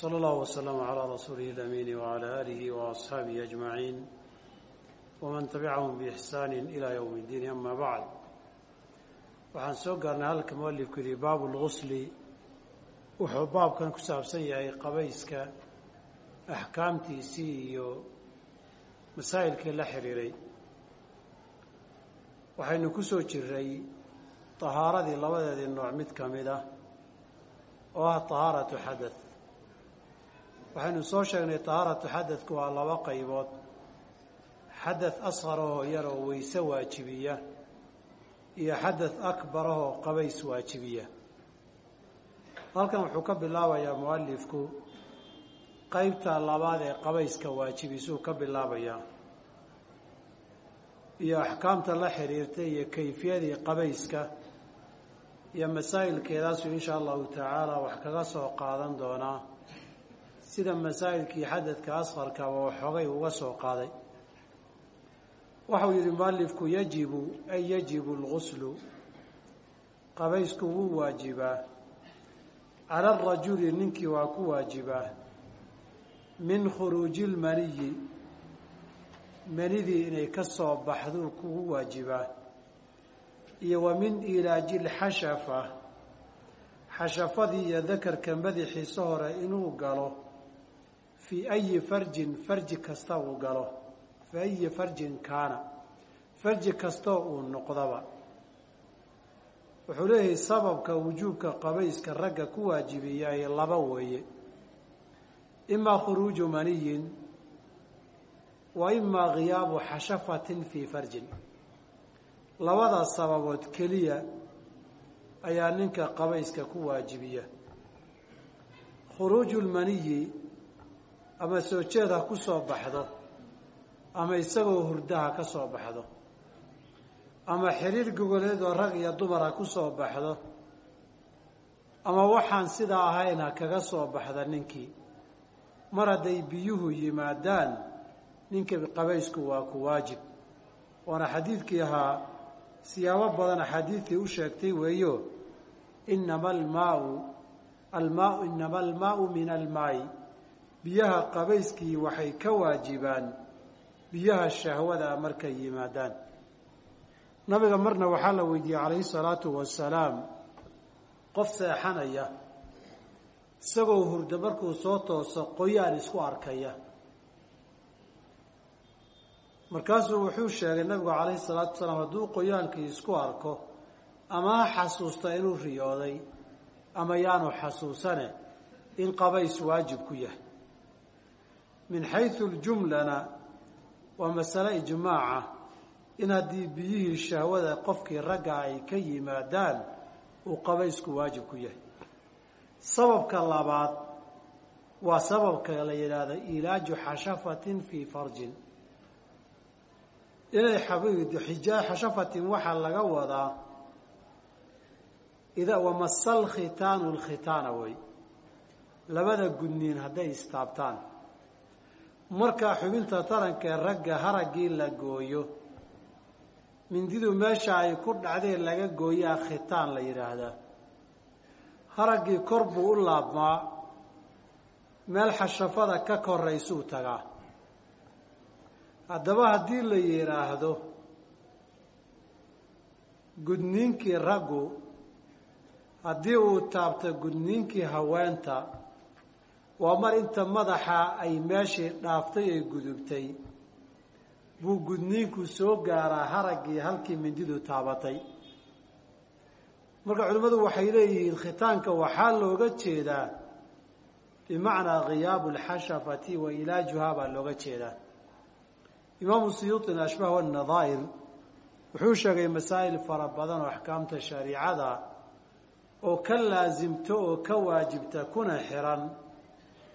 صلى الله وسلم على رسوله الأمين وعلى آله وأصحابه أجمعين ومن تبعهم بإحسان إلى يوم الدين أما بعد waxaan soo gaarnay halka mualifku yihi baabu lgusli wuxuu baabkan ku saabsan yahay qabayska axkaamtiisii iyo masaa'ilkii la xiriiray waxaynu ku soo jiray tahaaradii labadeedii nooc mid ka mid ah oo ah tahaaratu xadath waxaynu soo sheegnay tahaaratu xadadku waa laba qaybood. Xadath asqar ahoo yar oo weyse waajibiya iyo xadath akbar ahoo qabays waajibiya. Halkan wuxuu ka bilaabayaa mualifku qaybta labaad ee qabayska waajibisuu ka bilaabayaa. Iyo axkaamta la xiriirta iyo kayfiyadii qabayska iyo masaa'ilkeedaasuu insha allahu tacaala wax kaga soo qaadan doonaa sida masaa'ilkii xadadka asqarkaba waxoogay uga soo qaaday. Waxau yidhi mualifku yajibu ay yajibu lguslu qabaysku wuu waajibaa. Cala arajuli ninkii waa ku waajibaa. Min khuruuji lmaniyi manidii inay ka soo baxduu kugu waajibaa. Iyo wa min ilaaji lxashafa xashafadii iyo dakarka madaxiisa hore inuu galo fii ayi farjin farji kasta uu galo. Fii ayi farjin kaana. Farji kastoo uu noqdaba. Wuxuu leeyahay sababka wujuubka qabayska ragga ku waajibiyaay laba weeye. Imaa khuruuju maniyin wa imaa khiyaabu xashafatin fii farjin. Labadaas sababood keliya ayaa ninka qabayska ku waajibiya. Khuruuju lmaniyi ama soo jeed ha ku soo baxdo ama isagoo hurdaha ka soo baxdo ama xiriir gogoleed oo rag iyo dumar ha ku soo baxdo ama waxaan sidaa ahayn ha kaga soo baxda ninkii. Mar hadday biyuhu yimaadaan ninka qabaysku waa ku waajib. Waana xadiidkii ahaa siyaabo badan axaadiidtii u sheegtay weeyo inama almaau almaau inama almaau min almaayi biyaha qabayskii waxay ka waajibaan biyaha shahwada markay yimaadaan. Nabiga marna waxaa la weydiiyey calayhi salaatu wasalaam qof seexanaya isagoo hurdo markuu soo tooso qoyaan isku arkaya. Markaasuu wuxuu sheegay nabigu calayhi salaatu wasalaam hadduu qoyaankii isku arko ama ha xasuusta inuu riyooday ama yaanu xasuusane in qabays waajib ku yahay min xaysu ljumlana waa masale ijmaaca in haddii biyihii shahwada qofkii ragga ay ka yimaadaan uu qabaysku waajib ku yahay. Sababka labaad waa sababka la yidhaahda ilaaju xashafatin fii farjin. Inay xashafatin waxaa laga wadaa wamasal khitaanu lkhitaana way. Labada gudniin hadday istaabtaan markaa xubinta tarankaee ragga haraggii la gooyo mindidu meesha ay ku dhacdeen laga gooyaa khitaan la yidhaahdaa haraggii kor buu u laabmaa meel xashafada ka koraysuu tagaa haddaba haddii la yidhaahdo gudniinkii raggu haddii uu taabto gudniinkii haweenta waa mar inta madaxa ay meeshii dhaaftay ay gudubtay. Buu gudniinku soo gaaraa haraggii halkii mindidu taabatay. Marka culimmadu waxay leeyihiin khitaanka waxaa looga jeedaa bimacnaa khiyaabu alxashafati wa ilaajuhaa baa looga jeedaa. Imaamu siyuuطina ashbah wanadaa'ir wuxuu sheegay masaa'il fara badan oo axkaamta shariicada oo ka laasimto oo ka waajibta kuna xiran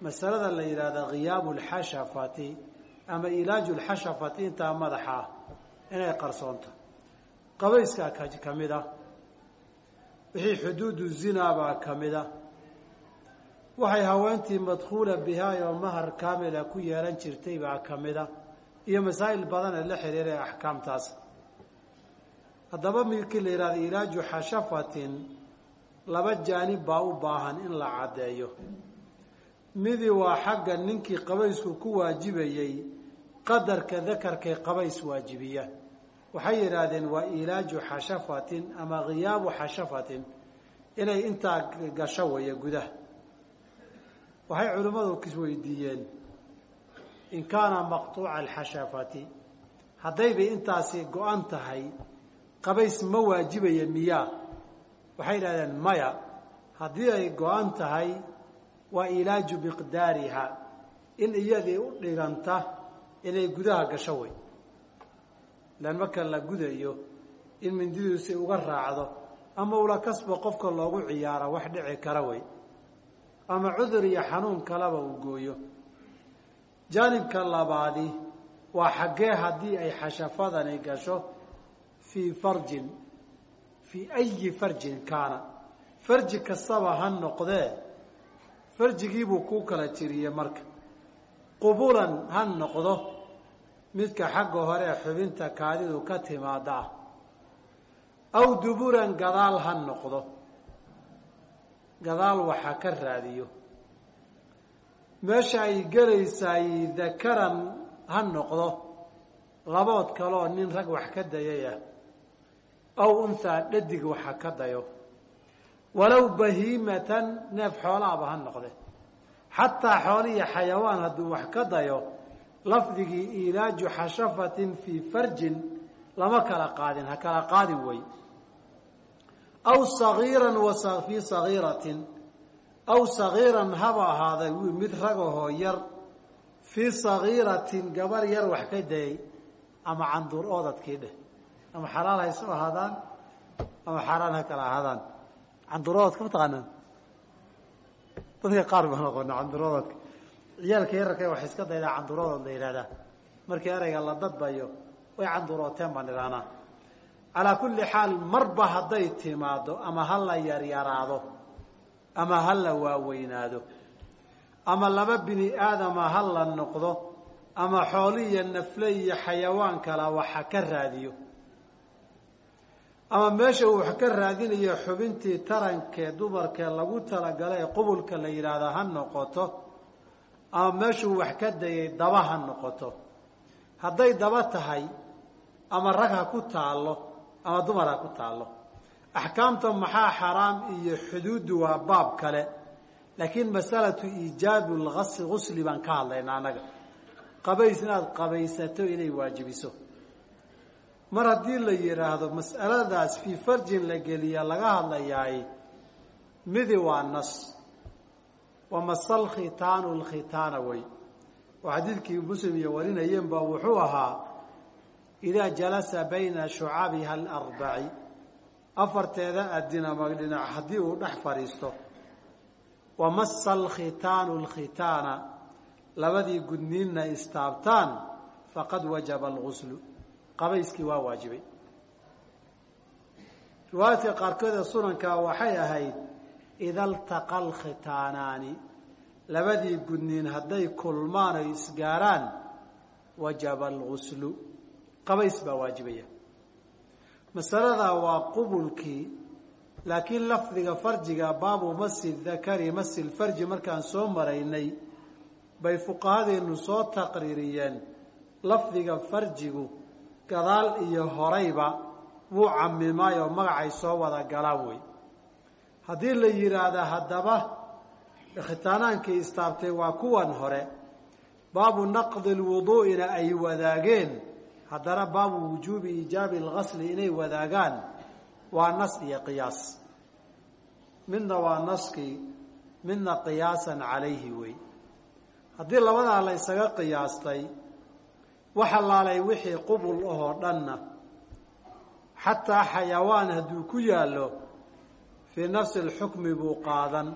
masalada la yidhaahda khiyaabu alxashafati ama ilaaju lxashafati intaa madaxa ah inay qarsoonto qabayskaa ka mid ah wixii xuduudu zinaa baa ka mid ah waxay haweentii madkhuula bihaa oo mahar kaamila ku yeelan jirtay baa ka mid a. Iyo masaa'il badan ee la xiriiray axkaamtaas. Haddaba midkii la yidhahda ilaaju xashafatin laba jaanib baa u baahan in la caddeeyo midi waa xagga ninkii qabaysku ku waajibayey qadarka dakarkay qabays waajibiya. Waxay yidhaahdeen waa ilaaju xashafatin ama khiyaabu xashafatin. Inay intaa gasho weeye gudaha. Waxay culimmadu kisweydiiyeen in kaana maqtuuca alxashafati. Haddaybay intaasi go-an tahay qabays ma waajibaya miyaa? Waxay yidhahdeen maya haddii ay go-an tahay waa ilaaju miqdaariha in iyadii u dhiganta inay gudaha gasho wey ilaan marka la gudayo in mindidiisi uga raacdo ama ula kasba qofka loogu ciyaaro wax dhici kara wey ama cudur iyo xanuun kaleba uu gooyo. Jaanibka labaadi waa xaggee haddii ay xashafadani gasho fii farjin fii ayi farjin kaana. Farji kastaba ha noqdee farjigiibuu kuu kala tiriyey marka. Qubulan ha noqdo midka xagga hore xubinta kaadidu ka timaada ah. Aw duburan gadaal ha noqdo. Gadaal waxa ka raadiyo. Meesha ay gelaysaay dakaran ha noqdo. Labood kaleoo nin rag wax ka dayaya. Aw unhaa dhadig waxa ka dayo walow bahiimatan neef xoolaaba ha noqde. Xataa xoolihi xayawaan hadduu wax ka dayo lafdigii ilaaju xashafatin fii farjin lama kala qaadin ha kala qaadi wey aw sagiiran fii sagiiratin aw sagiiran haba ahaaday mid ragahoo yar fii sagiiratin gabar yar wax ka dayay ama canduur oodadkii dheh. Ama xalaal hayso ahaadaan ama xaaraan ha kala ahaadaan canduur oodadka mataqaanaa dadka qaar baan aqoona canduuroodadka ciyaalka yararka wax iska daydaa canduurodood la yidhahdaa markii ereyga la dadbayo way canduurooteen baan idhahnaa calaa kulli xaal marba hadday timaado ama ha la yaryaraado ama ha la waaweynaado ama laba bini aadama ha la noqdo ama xooli iyo nafle iyo xayawaan kala waxa ka raadiyo ama meesha uu wax ka raadinayo xubintii tarankee dumarkee lagu talagala ee qubulka la yidhaahdo ha noqoto. Ama meeshuu wax ka dayay daba ha noqoto. Hadday daba tahay ama rag ha ku taallo ama dumar ha ku taallo. Axkaamta maxaa xaraam iyo xuduuddu waa baab kale. Laakiin masalatu iijaabu lasi gusli baan ka hadlaynaa annaga qabays inaad qabaysato inay waajibiso mar haddii la yidhaahdo mas'aladaas fii farjin la geliya laga hadlayaay midi waa nas. Wa masal khitaanu lkhitaana wey oo xadiidkii muslim iyo warinayeen ba wuxuu ahaa idaa jalasa bayna shucabiha alarbaci afarteeda adin ama dhinac haddii uu dhex fadhiisto. Wa masa alkhitaanu lkhitaana labadii gudniinna istaabtaan faqad wajaba alguslu qabayskii waa waajibay. Riwaayadka qaarkood ee sunanka waxay ahayd ida altaqa alkhitaanaani. Labadii gudniin hadday kulmaan oy isgaaraan wajaba alguslu qabays baa waajibaya. Masaladaa waa qubulkii laakiin lafdiga farjiga baabu masi dakari masi lfarji markaan soo maraynay bay fuqahadeenu soo taqriiriyeen. Lafdiga farjigu gadaal iyo horayba wuu camimaay oo magacay soo wada galaan wey. Haddii la yidhaahda haddaba khitaanaankii istaabtay waa kuwan hore. Baabu naqdi lwuduu'ina ay wadaageen. Haddana baabu wujuubi iijaabi algasli inay wadaagaan. Waa nas iyo qiyaas. Midna waa naskii midna qiyaasan calayhi wey. Haddii labadaa la ysaga qiyaastay waxa laalay wixii qubul ahoo dhanna. Xataa xayawaan hadduu ku yaallo fii nafsi alxukmi buu qaadan.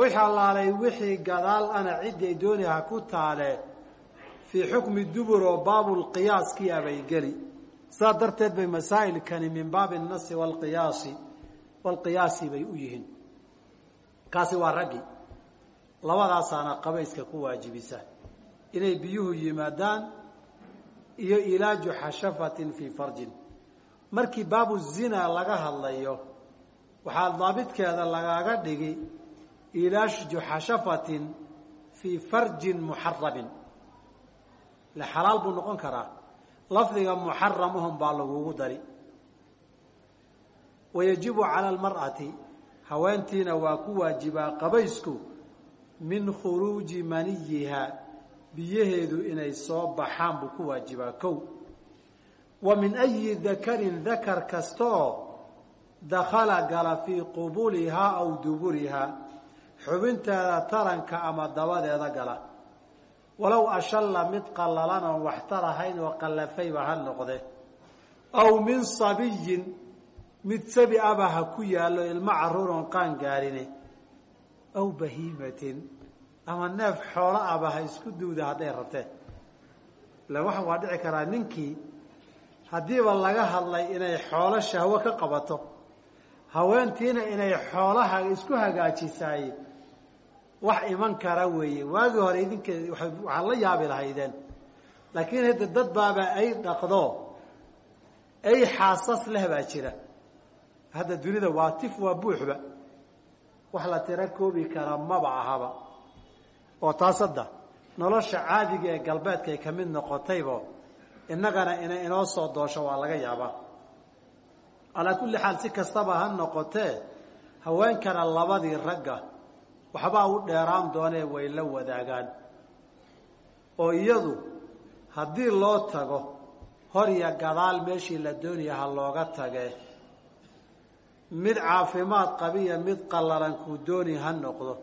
Wixii allaalay wixii gadaal ana ciddii dooni ha ku taale fii xukmi dubur oo baabulqiyaaskii abay geli. Sidaa darteed bay masaa'ilkani min baabi annasi waalqiyaasi waalqiyaasi bay u yihiin. Kaasi waa raggi. Labadaasaana qabayska ku waajibisa inay biyuhu yimaadaan iyo ilaaju xashafatin fii farjin. Markii baabu zina laga hadlayo waxaa daabidkeeda lagaaga dhigi ilaash juxashafatin fii farjin muxaramin le xalaal buu noqon karaa. Lafdiga muxaramahum baa lagugu dari. Wayajibu cala almar'ati haweentiina waa ku waajibaa qabaysku min khuruuji maniyiha biyaheedu inay soo baxaan buu ku waajibaa kow. Wa min ayi dakarin dakar kasta oo dakhala gala fii qubulihaa aw duburihaa xubinteeda taranka ama dabadeeda gala. Walow ashalla mid qallalan oon waxtar ahayn oo qallafayba ha noqde. Aw min sabiyin mid sabi aba ha ku yaallo ilmo carruur oon qaan gaarine. Aw bahiimatin ama neef xoolo aba ha isku duuda hadday rabteen ila waxa waa dhici karaa ninkii haddiiba laga hadlay inay xoolo shahwo ka qabato haweentiina inay xoolaha isku hagaajisaay wax iman kara weeye. Waagii hore idinka waxaad la yaabi lahaydeen. Laakiin hadda dad baaba ay dhaqdo ay xaasas leh baa jira. Hadda dunida waa tif waa buuxba. Wax la tiro koobi kara maba ahaba oo taas hadda nolosha caadiga ee galbeedkay ka mid noqotaybo innagana inay inoo soo doosho waa laga yaabaa. Calaa kulli xaal si kastaba ha noqotee haweenkana labadii ragga waxbaa u dheeraan doonee way la wadaagaan. Oo iyadu haddii loo tago hor iyo gadaal meeshii la doonaya ha looga tagee mid caafimaad qabiya mid qallalan kuu dooni ha noqdo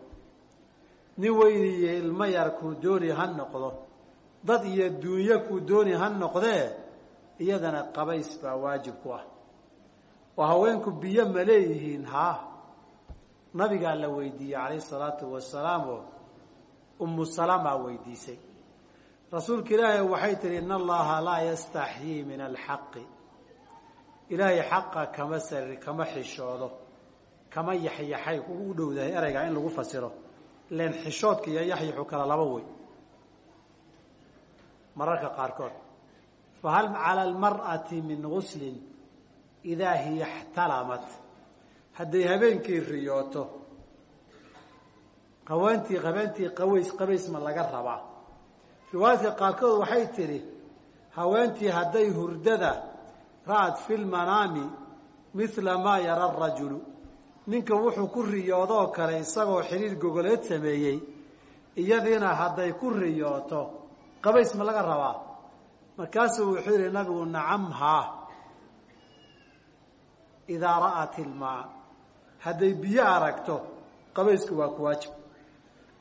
nin weyni iyo ilmo yar kuu dooni ha noqdo. Dad iyo duunyo kuu dooni ha noqdee iyadana qabays baa waajib ku ah. Oo haweenku biyo ma leeyihiin haa. Nabigaa la weydiiyey calayhi salaatu wasalaam oo ummu salama weydiisay. Rasuulka ilaahay waxay tihi in allaha laa yastaxyii min alxaqi. Ilaahay xaqa kama sari kama xishoodo kama yaxyaxay u dhowdahay ereygaa in lagu fasiro len xishoodka iyo yaxyaxu kala laba wey. Mararka qaarkood. Fahal cala almar'ati min guslin idaa hiya ixtalamat. Hadday habeenkii riyooto haweentii habeentii qaways qabays ma laga rabaa. Riwaayadka qaarkood waxay tidhi haweentii hadday hurdada ra'ad fi lmanaami mila maa yara arajulu ninka wuxuu ku riyoodoo kale isagoo xidhiir gogoleed sameeyey iyadiina hadday ku riyooto. Qabays ma laga rabaa? Markaasuu wuxuu yihi nabigu nacam haa idaa ra'at ilmaa. Hadday biyo aragto qabaysku waa ku waajib.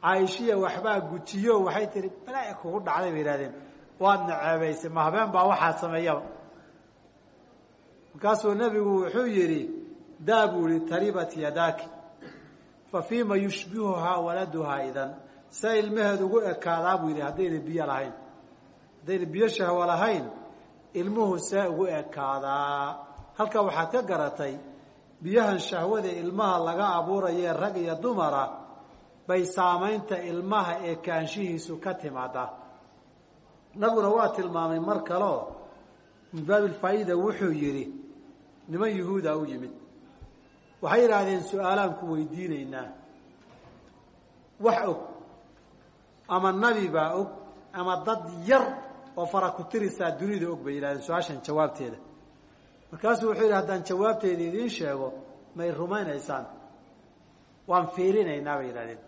Caaishiya waxbaa gujiyo waxay tihi balaa kugu dhacday bay yihahdeen waad naceebaysay ma habeen baa waxaa sameeyaba. Markaasuu nebigu wuxuu yidhi daa buu yihi taribat yadaaki. Fa fiima yushbihuhaa waladuhaa idan. See ilmaheed ugu ekaadaa buu yidhi haddayna biyo lahayn. Haddayna biyo shahwo lahayn ilmuhu see ugu ekaadaa. Halkaa waxaad ka garatay biyahan shahwada ilmaha laga abuurayee rag iyo dumara bay saamaynta ilmaha ee kaanshihiisu ka timaadaa. Nabiguna waa tilmaamay mar kaleo min baabi lfaa'ida wuxuu yidhi niman yuhuuda u yimid waxay yidhaahdeen su'aalaan ku weydiinaynaa. Wax og ama nabi baa og ama dad yar oo fara ku tirisaa dunida og bay yidhahdeen su'aashan jawaabteeda. Markaasuu wuxuu yidhi haddaan jawaabteeda idiin sheego may rumaynaysaan. Waan fiirinaynaa bay yidhahdeen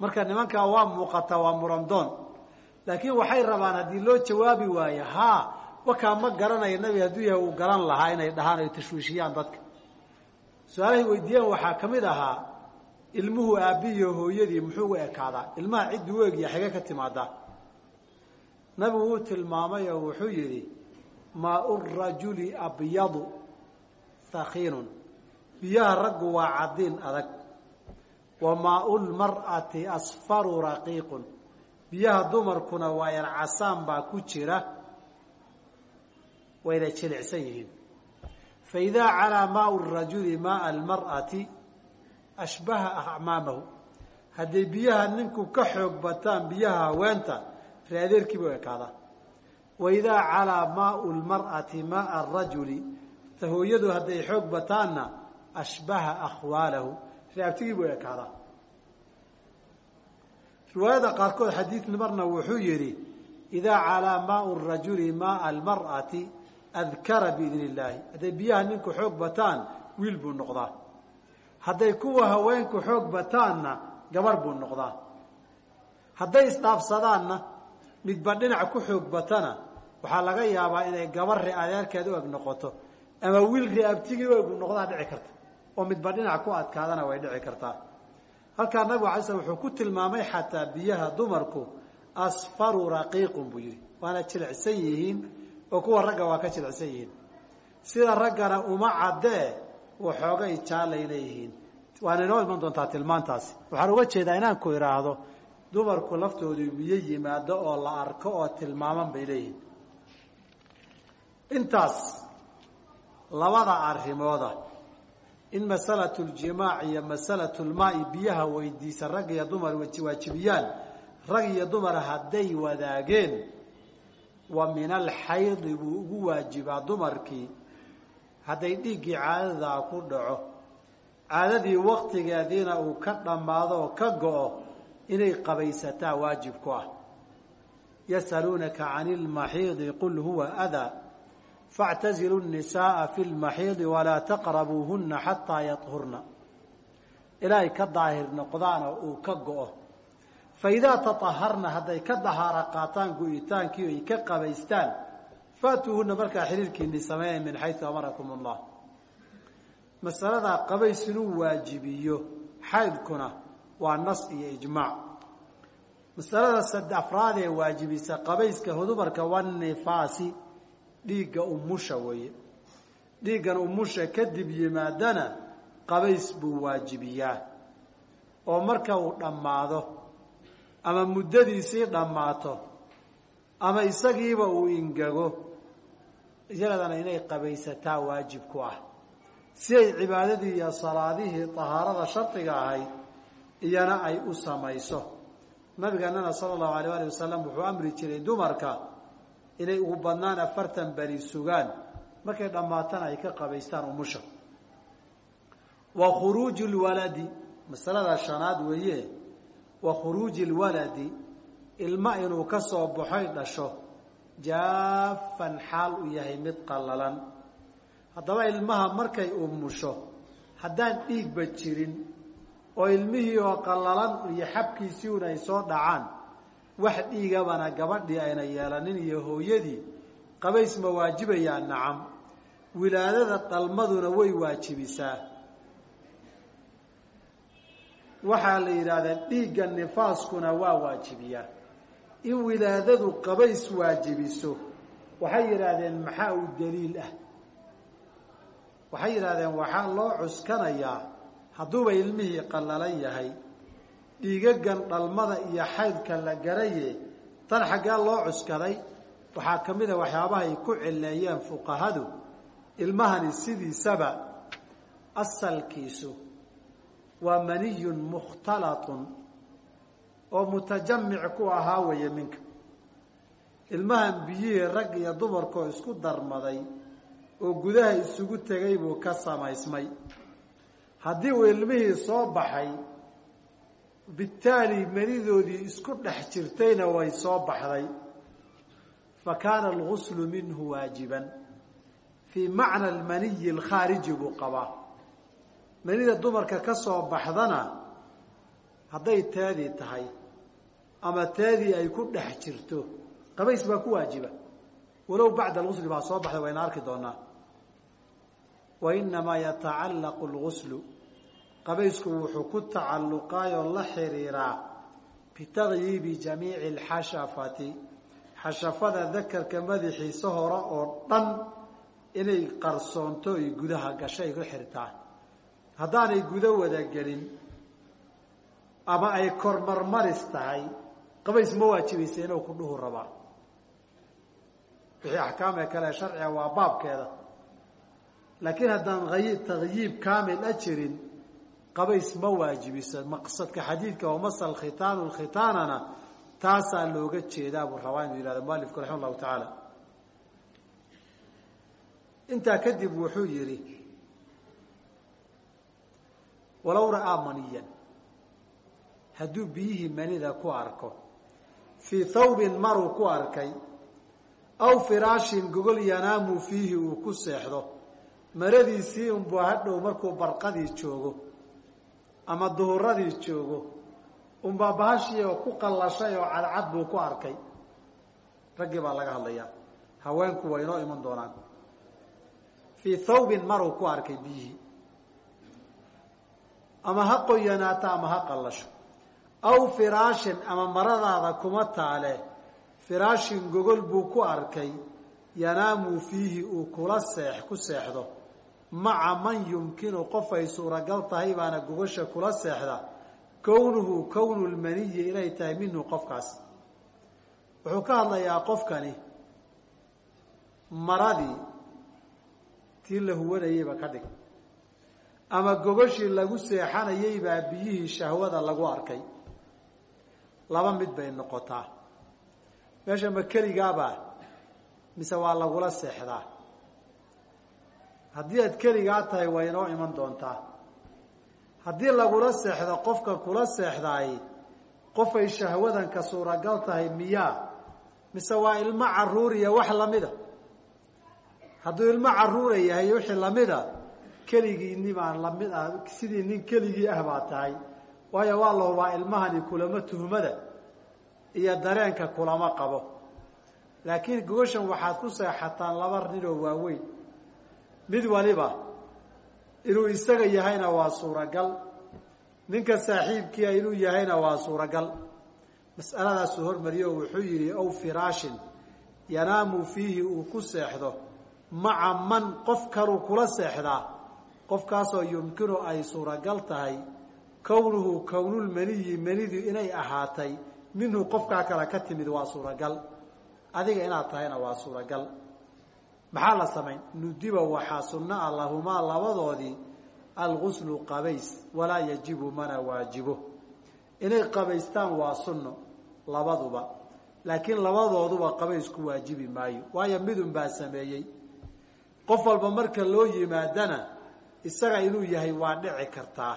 marka nimankaa waa muuqataa waa murandoon. Laakiin waxay rabaan haddii loo jawaabi waayo haa wakaa ma garanayo nabi hadduu yahay uu garan lahaa inay dhahaan ay tashwiishiyaan dadka su'aalahay weydiiyaan waxaa ka mid ahaa ilmuhu aabbihiiyo hooyadii muxuu u ekaadaa. Ilmaha ciddi u egya xige ka timaadaa nabigu wuu tilmaamay oo wuxuu yidhi maau rajuli abyadu hakiinun biyaha raggu waa cadiin adag. Wa maau lmar'ati asfaru raqiiqun. Biyaha dumarkuna waa yar casaan baa ku jira. Wayna jilicsan yihiin fa idaa calaa maau rajuli maaa almar'ati ashbaha acmaamahu hadday biyaha ninku ka xoog bataan biyaha haweenta readeerkiiba u ekaadaa wa idaa calaa maau lmar'ati maaa arajuli ta hooyadu hadday xoog bataanna ashbaha akhwaalahu reabtigii buu ekaadaa riwaayada qaarkood xadiid marna wuxuu yidhi idaa calaa maau rajuli maaa almar'ati adkara biidn illaahi hadday biyaha ninku xoog bataan wiil buu noqdaa. Hadday kuwa haweenku xoog bataanna gabar buu noqdaa. Hadday isdhaafsadaanna midba dhinac ku xoog batana waxaa laga yaabaa inay gabar ri adeerkeed u eg noqoto. Ama wiil riabtigii u egu noqdaa dhici karta. Oo midba dhinac ku adkaadana way dhici kartaa. Halkaa nabigu alay slam wuxuu ku tilmaamay xataa biyaha dumarku asfaru raqiiqun buu yihi waana jilicsan yihiin oo kuwa ragga waa ka jilicsan yihiin. Sida raggana uma caddee waxoogay jaalay leeyihiin waana inoo iman doontaa tilmaantaasi. Waxaan uga jeedaa inaan ku idhaahdo dumarku laftoodu biyo yimaado oo la arko oo tilmaaman bay leeyihiin. Intaas labada arrimooda in masalatu ljimaac iyo masalatu lmaai biyaha weydiisa rag iyo dumar waajibiyaan rag iyo dumar hadday wadaageen wa min alxaydi buu ugu waajibaa dumarkii. Hadday dhiiggii caadadaa ku dhaco caadadii waktigeediina uu ka dhammaado oo ka goo inay qabaysataa waajib ku ah. Yasaluunaka can ilmaxiidi qul huwa adaa factazilu nnisaaa fi lmaxiidi walaa taqrabuuhunna xataa yadhurna. Ilaahay ka daahir noqdaana uu ka goo faidaa taطaharna hadday ka dahaara qaataan go-itaankii ay ka qabaystaan faatuuhuna markaa xiriirkiinii sameeya min xaysu amarakum اllah masaladaa qabays inuu waajibiyo xaydkuna waa nas iyo ijmaac masalada sad afraad ee waajibisa qabayska hudumarka wanifaasi dhiigga umusha weeye dhiiggan umusha kadib yimaadana qabays buu waajibiyaa oo marka uu dhammaado ama muddadiisii dhammaato ama isagiiba uu ingego iyagadana inay qabaysataa waajib ku ah. Si ay cibaadadii iyo salaadihii tahaarada shardiga ahayd iyana ay u samayso. Nabiganana sala allahu alayh alih wasalam wuxuu amri jiray dumarka inay ugu badnaan afartan beri sugaan. Markay dhammaatana ay ka qabaystaan umusha. Wa khuruuji lwaladi masalada shanaad weeye wa khuruuji lwaladi ilma inuu ka soo baxoy dhasho jaafan xaal u yahay mid qallalan. Haddaba ilmaha markay umusho haddaan dhiigba jirin oo ilmihii oo qallalan iyo xabkiisii un ay soo dhacaan wax dhiigabana gabadhii ayna yeelanin iyo hooyadii qabays ma waajibayaa nacam. Wilaadada dhalmaduna way waajibisaa waxaa la yidhaahdaa dhiigga nifaaskuna waa waajibiyaa in wilaadadu qabays waajibiso waxay yidhaahdeen maxaa u daliil ah? Waxay yidhahdeen waxaa loo cuskanayaa hadduuba ilmihii qallalan yahay. Dhiigagan dhalmada iyo xaydka la garaye tan xaggee loo cuskaday. Waxaa ka mid a waxyaabahay ku cileeyeen fuqahadu ilmahani sidiisaba asalkiisu waa maniyun mukhtalatun oo mutajamic ku ahaa weeye minka. Ilmahan biyihii rag iyo dumarkoo isku darmaday oo gudaha isugu tegay buu ka samaysmay. Haddii uu ilmihii soo baxay bitaali manidoodii isku dhex jirtayna way soo baxday. Fa kaana alguslu minhu waajiban. Fii macna almaniyi alkhaariji buu qabaa manida dumarka ka soo baxdana hadday teedii tahay ama teedii ay ku dhex jirto qabays baa ku waajiba. Walow bacda algusli baa soo baxday wayna arki doonaa. Wa inamaa yatacallaqu alguslu qabaysku wuxuu ku tacalluqaayoo la xiriiraa bitaqyiibi jamiici alxashafati xashafada dakarka madaxiisa hore oo dhan inay qarsoonto ay gudaha gasho ay ku xirtaa haddaanay gudo wada gelin ama ay kormarmaris tahay qabays ma waajibaysa inuu ku dhuhu rabaa wixii axkaamee kale sharciga waa baabkeeda. Laakiin haddaan taqyiib kaamil a jirin qabays ma waajibiso. Maqsadka xadiidka wamasal khitaanu khitaanana taasaa looga jeedaa buu rabaa inuu yihahdo mualifku raxima tacaala. Intaa kadib wuxuu yidhi walow ra'aa maniyan. Hadduu biyihii manida ku arko fii thawbin maruu ku arkay aw firaashin gogol yanaamu fiihi uu ku seexdo maradiisii unbuu hadhow markuu barqadii joogo ama duhuradii joogo unbaa bahashii oo ku qallashay oo cadcad buu ku arkay. Raggii baa laga hadlayaa haweenku waa inoo iman doonaan. Fii thawbin maruu ku arkay biyihii ama ha qoyanaato ama ha qallasho. Aw firaashin ama maradaada kuma taale firaashin gogol buu ku arkay yanaamu fiihi uu kula seex ku seexdo. Maca man yumkinu qof ay suuragal tahay baana gogosha kula seexda. Kownuhu kownu lmaniyi inay tahay minhu qofkaas. Wuxuu ka hadlayaa qofkani maradii tii la huwanayeyba ka dhig ama gogoshii lagu seexanayey baa biyihii shahwada lagu arkay. Laba mid bay noqotaa. Meesha ma keligaabaa mise waa lagula seexdaa? Haddii aad keligaa tahay waa inoo iman doontaa. Haddii lagula seexdo qofka kula seexdaay qofay shahwadanka suuragal tahay miyaa? Mise waa ilmo caruuriya wax lamida hadduu ilmo caruura yahay wixii lamida keligii baan la mid ah sidii nin keligii ah baa tahay. Waayo waa la hubaa ilmahani kulama tuhmada iyo dareenka kulama qabo. Laakiin gogoshan waxaad ku seexataan laba ninoo waaweyn. Mid waliba inuu isaga yahayna waa suuragal. Ninka saaxiibkiia inuu yahayna waa suuragal. Mas'aladaasuu hormariyo wuxuu yidhi ow firaashin yanaamu fiihi uu ku seexdo. Maca man qof kaluu kula seexdaa qofkaasoo yumkinu ay suuragal tahay kownuhu kownulmaniyi manidu inay ahaatay minhu qofkaa kale ka timid waa suuragal. Adiga inaad tahayna waa suuragal. Maxaa la samayn? Nudiba waxaa sunno ah lahumaa labadoodii alguslu qabays walaa yajibu mana waajibo. Inay qabaystaan waa sunno labaduba. Laakiin labadooduba qabays ku waajibi maayo waayo midun baa sameeyey. Qof walba marka loo yimaadana isaga inuu yahay waa dhici kartaa.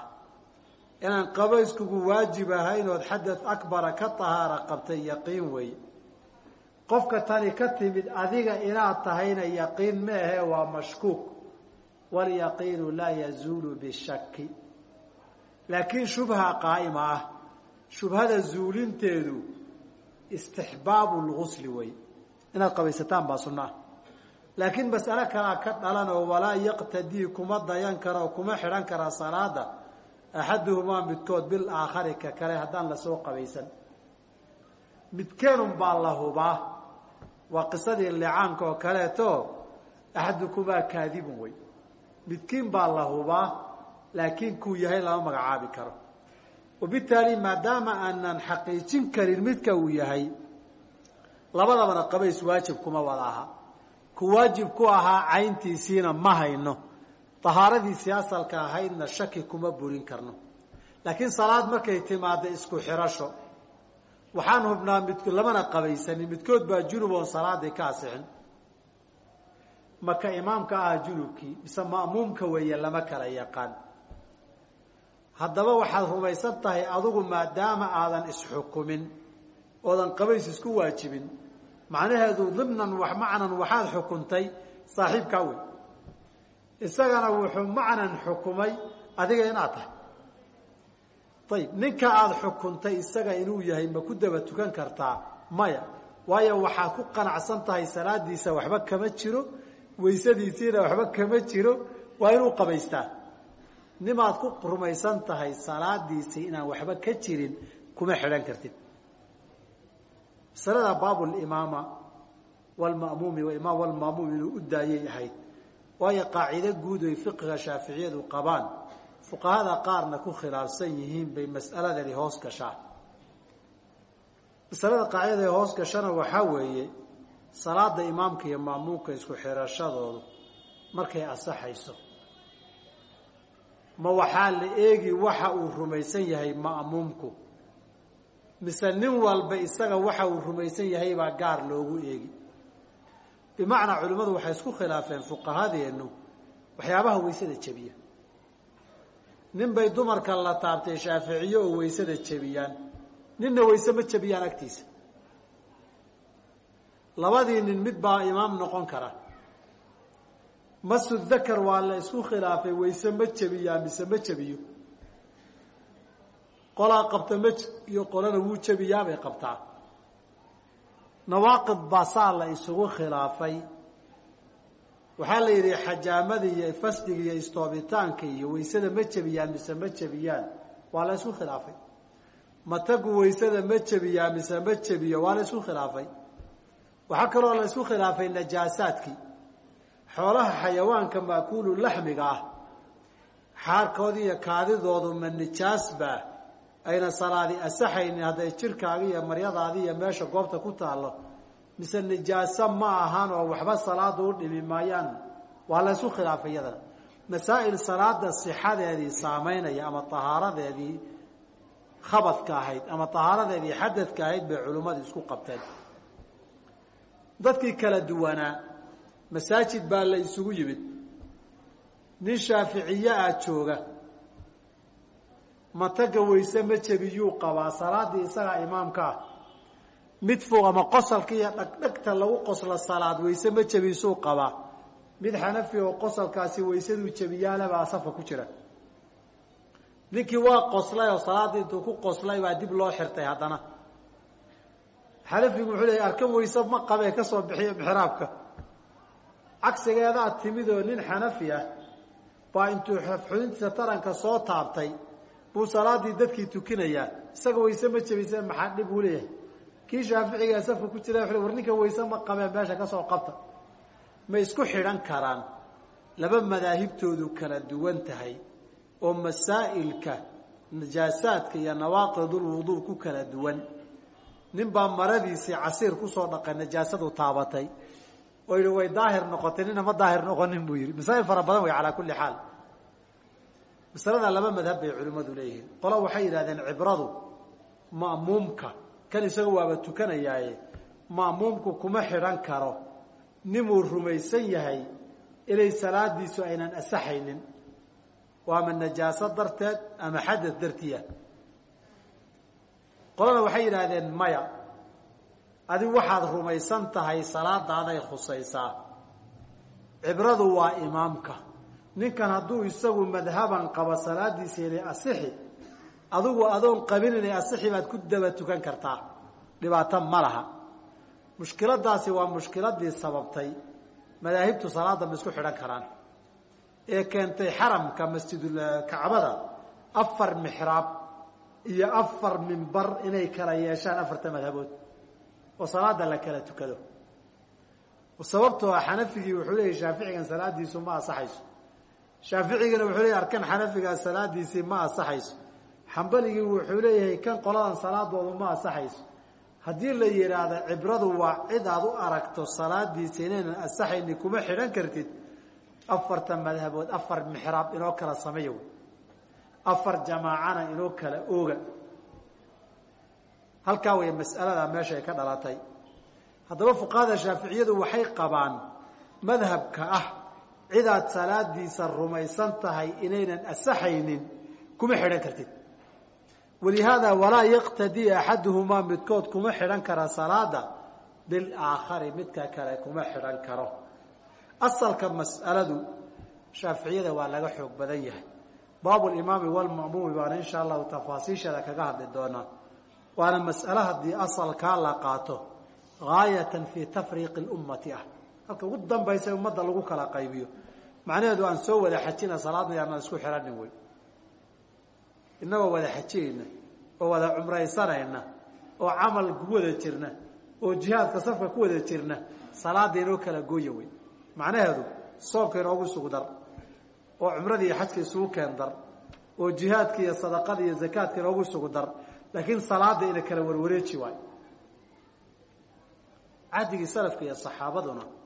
Inaan qabayskugu waajib ahayn ood xadad akbara ka tahaara qabtay yaqiin weeye qofka tani ka timid adiga inaad tahayna yaqiin ma ahe waa mashkuuk. Walyaqiinu laa yazuulu bishaki laakiin shubha qaa'ima ah. Shubhada zuulinteedu istixbaabu lgusli wey inaad qabaysataan baa sunno ah laakiin mas'alo kalaa ka dhalan oo walaa yaqtadii kuma dayan kara oo kuma xidhan karaa salaada. Axaduhumaa midkood bil ka kale haddaan la soo qabaysan. Midkeenun baa la hubaa waa qisadii licaanka oo kaleeto axadukumaa kaadibun wey. Midkiin baa la hubaa laakiin kuu yahay lama magacaabi karo. Wabitaali maadaama aanan xaqiijin karin midka uu yahay labadabana qabays waajib kuma wada aha ku waajib ku ahaa cayntiisiina ma hayno. Tahaaradiisii asalka ahaydna shaki kuma burin karno. Laakiin salaad markay timaado isku xirasho. Waxaan hubnaa mid lamana qabaysanin midkood baa junub oon salaadii ka asixin. Maka imaamka ah junubkii mise ma'muumka weeye lama kala yaqaan. Haddaba waxaad rumaysan tahay adigu maadaama aadan isxukumin oodan qabays isku waajibin macnaheedu dimnan macnan waxaad xukuntay saaxiibkaa wey isagana wuxuu macnan xukumay adiga inaad tahay. Ayib ninka aada xukuntay isaga inuu yahay ma ku daba tukan kartaa? Maya. Waayo waxaad ku qanacsan tahay salaadiisa waxba kama jiro waysadiisiina waxba kama jiro waa inuu qabaystaa. Nimaad ku rumaysan tahay salaadiisii inaan waxba ka jirin kuma xidhan kartid masalada baabulimaama walma'muumi imaam walma'muum inuu u daayay ahayd. Waayo qaacido guud oy fiqiga shaaficiyadu qabaan. Fuqahada qaarna ku khilaafsan yihiin bay mas'aladani hoos gashaa. Masalada qaacidada ee hoos gashana waxaa weeye salaada imaamka iyo ma'muumka isku xirashadoodu markay asaxayso. Ma waxaa la eegi waxa uu rumaysan yahay ma'muumku mise nin walba isaga waxa uu rumaysan yahay baa gaar loogu eegi. Bimacnaa culimmadu waxay isku khilaafeen fuqahadeennu waxyaabaha waysada jebiya nin bay dumarka la taabtay shaaficiye oo weysada jebiyaan. Ninna weyse ma jebiyaan agtiisa. Labadii nin mid baa imaam noqon kara. Masu dakar waa la isku khilaafay weyse ma jebiyaa mise ma jebiyo qolaa qabta ma iyo qolana wuu jebiyaa bay qabtaa. Nawaaqid baa saa la isugu khilaafay. Waxaa la yidhi xajaamada iyo fasdiga iyo istoobitaanka iyo weysada ma jebiyaan mise ma jebiyaan waa la isku khilaafay. Matagu weysada ma jebiyaa mise ma jebiyo waa la isku khilaafay. Waxaa kaloo la isku khilaafay najaasaadkii. Xoolaha xayawaanka maakuulu laxmiga ah xaarkoodi iyo kaadidoodu ma nijaasbaa ayna salaadi asaxaynin hadday jirkaaga iyo maryadaadi iyo meesha goobta ku taallo mise nijaaso ma ahan oo waxba salaada u dhimi maayaan. Waa la isku khilaafay iyadana masaa'il salaada sixadeedii saamaynaya ama tahaaradeedii khabadka ahayd ama tahaaradeedii xadadka ahayd bay culimmadu isku qabteen. Dadkii kala duwanaa masaajid baa la isugu yimid. Nin shaaficiye ah jooga mataga weyse ma jebiyuu qabaa. Salaaddii isagaa imaamka ah mid fog ama qosalka iyo dhagdhagta lagu qoslo salaad weyse ma jebisuu qabaa. Mid xanafi oo qosalkaasi weysaduu jebiyaalebaa safka ku jira. Ninkii waa qoslay oo salaaddii intuu ku qoslay baa dib loo xirtay haddana. Xanafigu wuxuu leeyay arkan weyse ma qabee ka soo bixiyo mixraabka. Cagsigeedaa timid oo nin xanafi ah baa intuu xudintiisa taranka soo taabtay buu salaaddii dadkii tukinayaa. Isaga weyse ma jebise maxaa dhib uu leeyahay? Kii shaaficiga safka ku jira wuxuu war ninka weyse ma qabee meesha ka soo qabta. Ma isku xidhan karaan. Laba madaahibtoodu kala duwan tahay oo masaa'ilka najaasaadka iyo nawaaqidul wuduu ku kala duwan. Nin baa maradiisii casiir ku soo dhaqay najaasadu taabatay. Oo yidhi way daahir noqotay nina ma daahir noqonin buu yidhi. Masaa'il fara badan way calaa kulli xaal masalada laba madhab bay culimmadu leeyihiin. Qolo waxay yidhahdeen cibradu ma'muumka kan isaga waaba tukanayaaye ma'muumku kuma xidhan karo. Ninuu rumaysan yahay inay salaadiisu aynan asaxaynin. Oo ama najaaso darteed ama xadad dartiya? Qolana waxay yidhaahdeen maya adigu waxaad rumaysan tahay salaadaaday khusaysaa. Cibradu waa imaamka ninkan hadduu isagu madhaban qabo salaadiisa inay asixi adigu adoon qabin inay asixi baad ku daba tukan kartaa. Dhibaato ma laha. Mushkiladaasi waa mushkiladii sababtay madaahibtu salaada ma isku xidhan karaan. Ee keentay xaramka masjidulkacbada afar mixraab iyo afar mimbar inay kala yeeshaan afarta madhabood oo salaada la kala tukado. Sababtoo ah xanafigii wuxuu leeyahy shaaficigan salaadiisu ma asaxayso shaaficigana wuxuu leeyahy arkan xanafigaa salaadiisii ma asaxayso xambaligii wuxuu leeyahay kan qoladan salaadoodu ma asaxayso haddii la yidhaahdo cibradu waa cid aad u aragto salaadiisa inaynan asaxayni kuma xidhan kartid. Afarta madhabood afar mixraab inoo kala sameeya wy afar jamaacana inoo kala ooga. Halkaa way mas'alada meeshay ka dhalatay. Haddaba fuqahada shaaficiyadu waxay qabaan madhabka ah cidaad salaadiisa rumaysan tahay inaynan asaxaynin kuma xidhan kartid. Walihaada walaa yaqtadii axaduhumaa midkood kuma xidhan kara salaada bilaakhari midka kale kuma xidhan karo. Asalka mas'aladu shaaficiyada waa laga xoog badan yahay. Baabulimaami walma'muumi baana insha allahu tafaasiisheeda kaga hadli doonaa. Waana mas'ale haddii asalkaa la qaato gaayatan fii tafriiqi lummati ah halka ugu dambaysa ummadda lagu kala qaybiyo. Macnaheedu aan soo wada xajina salaadna yaanaan isku xidhanin wey inagoo wada xajiyeyna oo wada cumraysanayna oo camal ku wada jirna oo jihaadka safka ku wada jirna salaada inoo kala gooya wey macnaheedu soomka inoogu sugu dar oo cumradii iyo xajka isugu keen dar oo jihaadka iyo sadaqada iyo zakaadka inoogu dar laakiin salaada ina kala warwareeji waay. Caddigii salafka iyo saxaabaduna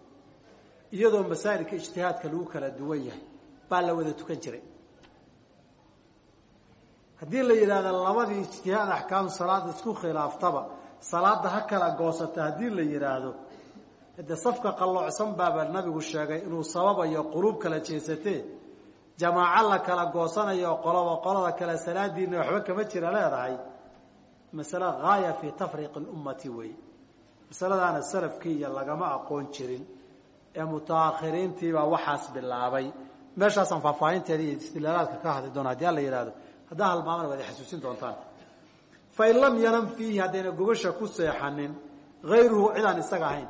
iyadoo masaa'ilka ijtihaadka lagu kala duwan yahay baa la wada tukan jiray. Haddii la yidhahdo labadii ijtihaad axkaam salaada isku khilaaftaba salaada ha kala goosata haddii la yidhaahdo. Hade safka qalloocsan baaba nabigu sheegay inuu sababayo quluub kala jeesatee jamaaco la kala goosanayo qoloba qolada kale salaadiina waxba kama jira leedahay. Masale gaaya fii tafriiqi lummati weeye masaladaana salafkii iyo lagama aqoon jirin ee mutaakhiriintiibaa waxaas bilaabay. Meeshaasaan faahfaahinteeda iyo istilaalaadka ka hadli doona haddii alla yihahdo haddaa halmaamana waad xasuusin doontaan. Fain lam yanam fiihi haddayna gogasha ku seexanin hayruhu cidaan isaga ahayn.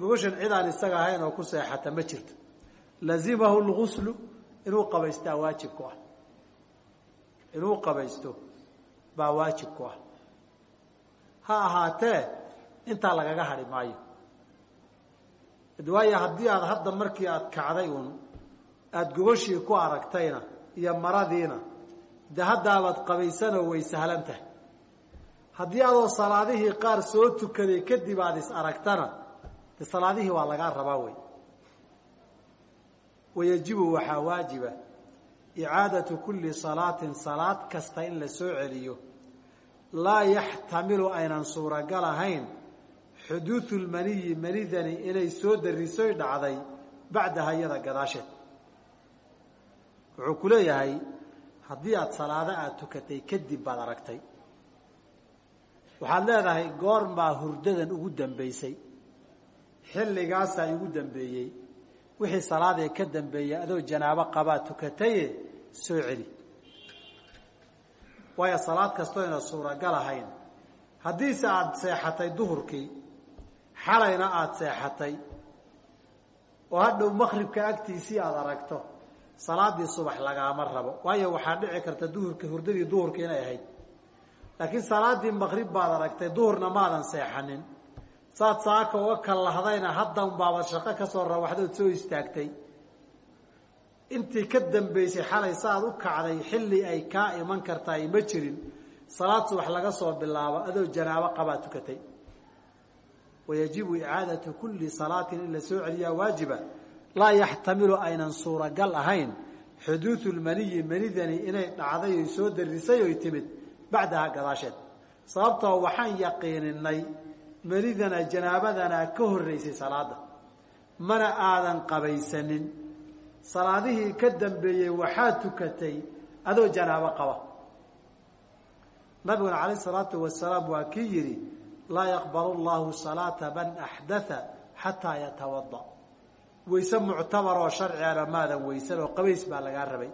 Gogashan cidaan isaga ahayn oo ku seexata ma jirto. Lazimahu lguslu inuu qabaystaa waajib ku ah. Inuu qabaysto baa waajib ku ah. Ha ahaatee intaa lagaga hadhi maayo waayo haddii aad hadda markii aad kacday uun aada gogashii ku aragtayna iyo maradiina de haddaabaad qabaysanoo way sahlan tahay. Haddii adoo salaadihii qaar soo tukaday kadib aad is aragtana de salaadihii waa lagaa rabaa wey. Wayajibu waxaa waajiba icaadatu kulli salaatin salaad kasta in la soo celiyo. Laa yaxtamilu aynan suuragal ahayn xuduudu lmaniyi manidani inay soo darisoy dhacday bacdaha iyada gadaasheed wuxuu ku leeyahay haddii aada salaado aada tukatay kadib baad aragtay. Waxaad leedahay goormaa hurdadan ugu dambaysay xilligaasaa igu dambeeyey. Wixii salaadee ka dambeeyey adoo janaabo qabaa tukataye soo celi. Waayo salaad kastoo yna suuragal ahayn. Haddiise aada seexatay duhurkii xalayna aada seexatay. Oo hadhow makribka agtiisii aada aragto salaadii subax lagaama rabo. Waayo waxaa dhici karta duhurka hurdadii duhurka inay ahayd. Laakiin salaadii makrib baad aragtay duhurna maadan seexanin. Saad saaka uga kallahdayna haddan baabad shaqo ka soo rawaxdood soo istaagtay. Intii ka dambaysay xalay saaad u kacday xilli ay kaa iman kartaa ma jirin. Salaad subax laga soo bilaabo adoo janaabo qabaa tukatay wayajibu icaadatu kulli salaatin in la soo celiyaa waajiba laa yaxtamilu aynan suuragal ahayn xuduudu lmaniyi manidani inay dhacday oy soo darisay oy timid bacdaha gadaasheed sababtoo waxaan yaqiininay manidana janaabadana ka horreysay salaada mana aadan qabaysanin salaadihii ka dambeeyey waxaa tukatay adoo janaabo qaba nabiguna calayh salaatu wasalaam waa kii yidhi laa yaqbalu llahu salaata man axdatha xataa yatawada wayse muctabaroo sharcigana maadan weysan oo qabays baa lagaa rabay.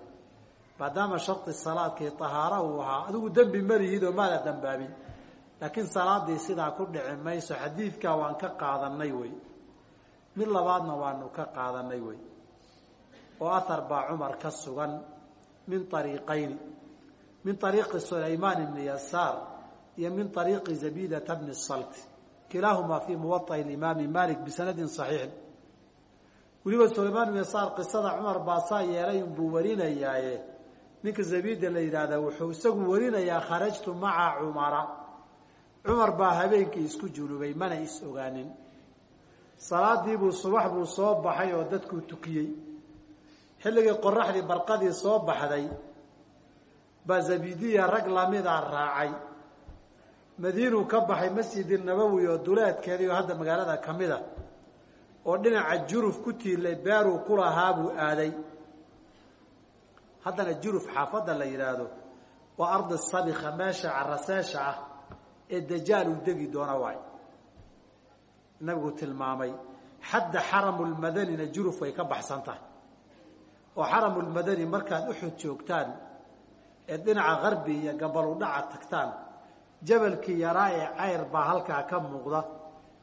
Maadaama shardi salaadkii tahaara uu ahaa adigu dembi malihid oo maada dambaabin. Laakiin salaadii sidaa ku dhici mayso xadiidkaa waan ka qaadanay wey. Mid labaadna waanu ka qaadanay wey. Oo ahar baa cumar ka sugan min ariiqayni min ariiqi sulaymaan ibni yasaar iyo min ariiqi zabidata bni salt kilaahumaa fii muwaطa'i imaami malik bisanadin صaxiixin weliba sulaymaan ibn yasaar qisada cumar baa saa yeelay unbuu warinayaaye ninka zabida la yidhaahda wuxuu isagu warinayaa kharajtu maca cumara. Cumar baa habeenkii isku junubay mana is ogaanin. Salaadiibuu subax buu soo baxay oo dadkuu tukiyey. Xilligii qoraxdii barqadii soo baxday baa zabidiya rag madiinuu ka baxay masjidi nabowi oo duleedkeedii oo hadda magaalada ka mid a oo dhinaca juruf ku tiilay beeruu ku lahaa buu aaday. Haddana juruf xaafadda la yidhaahdo waa ardi sabika meesha caraseesha ah ee dajaal uu degi doona waay nabigu tilmaamay xadda xaramulmadanina juruf way ka baxsan tahay. Oo xaramulmadani markaad uxud joogtaan ee dhinaca qarbi iyo gabaludhaca tagtaan jabalkii yaraa ee cayr baa halkaa ka muuqda.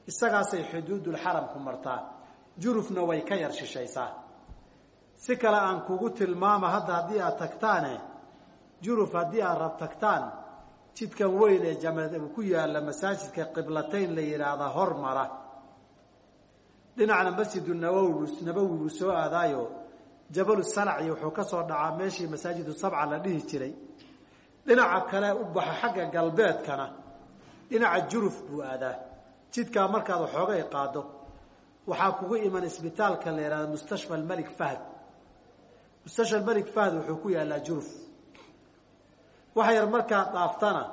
Isagaasay xuduudulxaramku martaa. Jurufna way ka yar shishaysaa. Si kale aan kugu tilmaama hadda haddii aad tagtaane juruf haddii aad rab tagtaan jidkan weyn ee jamad ku yaalla masaajidka qiblatayn la yidhaahda hormara dhinacna masjidu nawowi nabowi buu soo aadaayo jabalu salacyo wuxuu ka soo dhacaa meeshii masaajidu sabca la dhihi jiray dhinaca kale u baxa xagga galbeedkana dhinaca juruf buu aadaa. Jidkaa markaad waxoogay qaado waxaa kugu iman isbitaalka la yihahda mustashfa almelik fahd. Mustashfa almelik fahd wuxuu ku yaallaa juruf. Wax yar markaad dhaaftana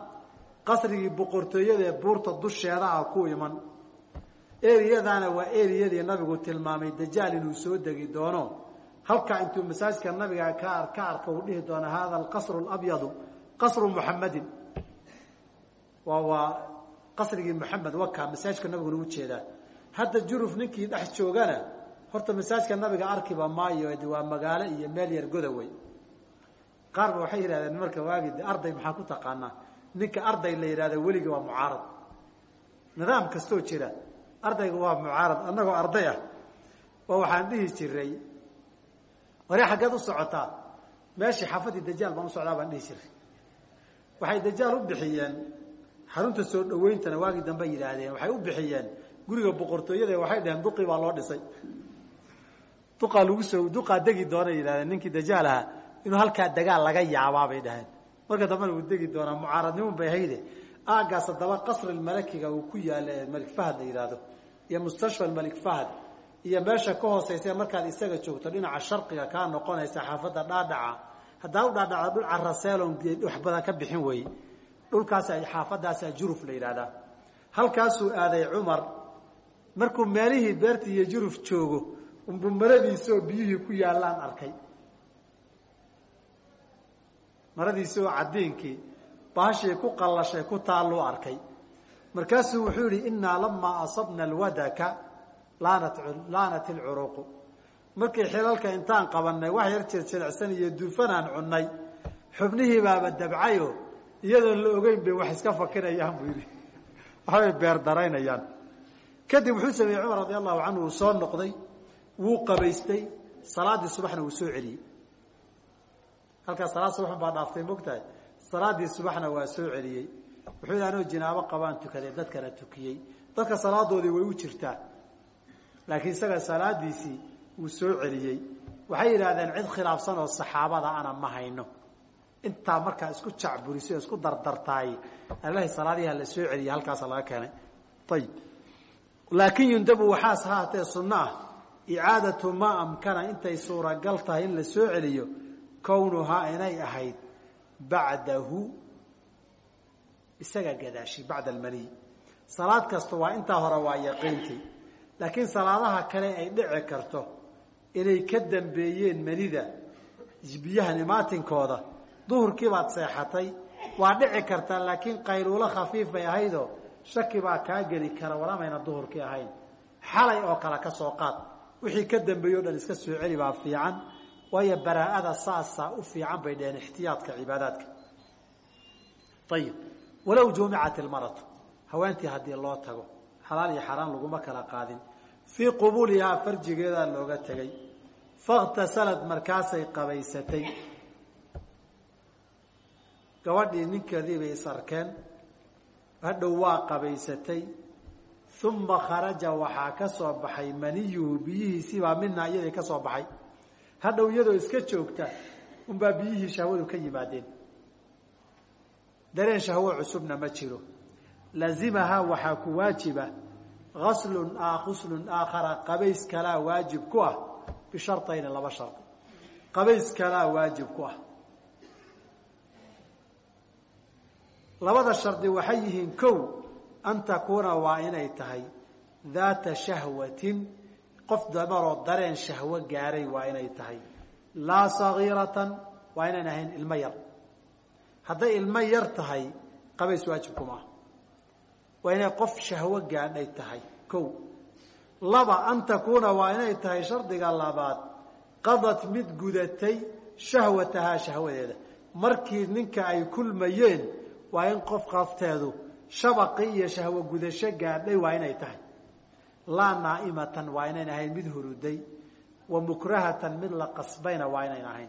qasrigii boqortooyada buurta dusheeda ah ku iman. Eriyadaana waa eriyadii nabigu tilmaamay dajaal inuu soo degi doono. Halkaa intuu masaajidka nabiga ka ka arka uu dhihi doona hada alqasru labyadu qasru muxamadin waa waa qasrigii moxamed wakaa masaajidka nabiguna u jeedaa hadda juruf ninkii dhex joogana horta masaajidka nabiga arkiba maayo waa magaalo iyo meel yar godawey qaarba waxay yidhahdeen marka waagi arday maxaa ku taqaanaa? Ninka arday la yidhahda weliga waa mucaarad. Nidaam kastoo jira. Ardayga waa mucaarad annagoo arday ah. Oo waxaan dhihi jiray ware xaggeed u socotaa? Meeshii xaafadii dajaal baan u socdaa baan dhihi jiray waxay dajaal u bixiyeen. Xarunta soo dhawayntana waagii dambe yidhaahdeen waxay u bixiyeen. Guriga boqortooyada waxay dhaheen duqii baa loo dhisay. Duqaa lagu soo duqaa degi doona yidhahdeen ninkii dajaal ahaa inuu halkaa dagaal laga yaabaa bay dhaheen marka dambena wuu degi doonaa mucaaradnimun bay hayde. Aagaas haddaba qasri malakiga uu ku yaalla ee malik fahad la yidhaahdo iyo mustashfa malik fahad iyo meesha ka hooseysa markaad isaga joogto dhinaca sharqiga kaa noqonaysa xaafadda dhaadhaca haddaa u dhaadhaca dhul caraseelon wax badan ka bixin weeye. Dhulkaas xaafadaasa juruf la yidhahdaa halkaasuu aaday cumar markuu meelihii beerta iyo juruf joogo unbu biyihii ku yaallaan arkay. Maradiisoo cadiinkii baashii ku qallashay ku taalluu arkay. Markaasuu wuxuu yihi innaa lamaa asabna alwadaka laanat laanat ilcuruqu markii xilalka intaan qabannay wax yar jirjilicsan iyo dufanaan cunnay xubnihii baaba dabcayo iyadoon la ogeyn bay wax iska fakirayaan buu yidhi. Waxbay beer daraynayaan. Kadib wuxuu sameeyey cumar radi allahu canhu uu soo noqday wuu qabaystay salaaddii subaxna wuu soo celiyey. Halkaas salaad subaxun baa dhaaftay mogtahay salaaddii subaxna waa soo celiyey. Wuxuu anoo jinaabo qabaan tukaday dadkana tukiyey. Dadka salaadoodii way u jirtaa. Laakiin isaga salaadiisii wuu soo celiyey. Waxay yidhaahdeen cid khilaafsan oo saxaabada ana ma hayno. Intaa markaa isku jacburisay oo isku dardartaay allahi salaadiha la soo celiyey halkaasa laga keenay. Ayib laakin yundabu waxaas haatee sunno ah. Icaadatu maa amkana intay suuragal tahay in la soo celiyo. Kownuhaa inay ahayd bacdahu isaga gadaashi bacda almaniy salaad kasta waa intaa hore waa yaqiintii laakiin salaadaha kale ay dhici karto inay ka dambeeyeen manida biyahan imaatinkooda duhurkii baad seexatay waa dhici kartaa laakiin qayluulo khafiif bay ahaydoo shaki baa kaa geli kara walamayna duhurkii ahayn. Xalay oo kale ka soo qaad. Wixii ka dambeeye o dhan iska soo celi baa fiican waayo baraa'ada saasaa u fiican bay dheheen ixtiyaadka cibaadaadka. Ayib walow jumicat ilmaratu haweentii haddii loo tago xalaal iyo xaaraan laguma kala qaadin. Fii qubuulihaa farjigeedaa looga tegay fakhtasalad markaasay qabaysatay. Gabadhii ninkeedii bay is arkeen hadhow waa qabaysatay. Uma kharaja waxaa ka soo baxay maniyuhu biyihiisibaa minaa iyadii ka soo baxay. Hadhow iyadoo iska joogta unbaa biyihii shahwadu ka yimaadeen. Dareen shahwo cusubna ma jiro. Lazimahaa waxaa ku waajiba aslun guslun aakhara qabays kalaa waajib ku ah bisharayni laba shardi qabays kalaa waajib ku ah. Labada shardi waxay yihiin kow an takuuna waa inay tahay daata shahwatin qof damaroo dareen shahwo gaaray waa inay tahay. Laa sagiiratan waa inayn ahayn ilmo yar. Hadday ilmo yar tahay qabays waajibkumaa waa inay qof shahwo gaadhay tahay kow laba an takuuna waa inay tahay shardiga labaad. Qadad mid gudatay shahwatahaa shahwadeeda. Markii ninka ay kulmayeen waa in qof qafteedu shabaqi iyo shahwo gudasho gaadhay waa inay tahay. Laa naa'imatan waa inayn ahayn mid huruday. Wa mukrahatan mid la qasbayna waa inayn ahayn.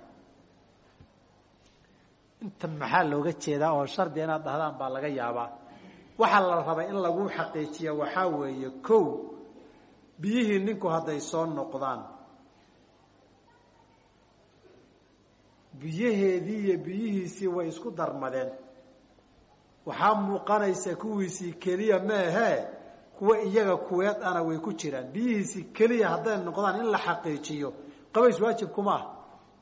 Inta maxaa looga jeedaa oo shardi inaad dhahdaan baa laga yaabaa. Waxaa la rabay in lagu xaqiijiya waxaa weeye kow biyihii ninku hadday soo noqdaan. Biyaheedii iyo biyihiisii way isku darmadeen. Waxaa muuqanaysa kuwiisii keliya meehee kuwa iyaga kuweed ana way ku jiraan. Biyihiisii keliya hadday noqdaan in la xaqiijiyo qabays waajib kuma ah.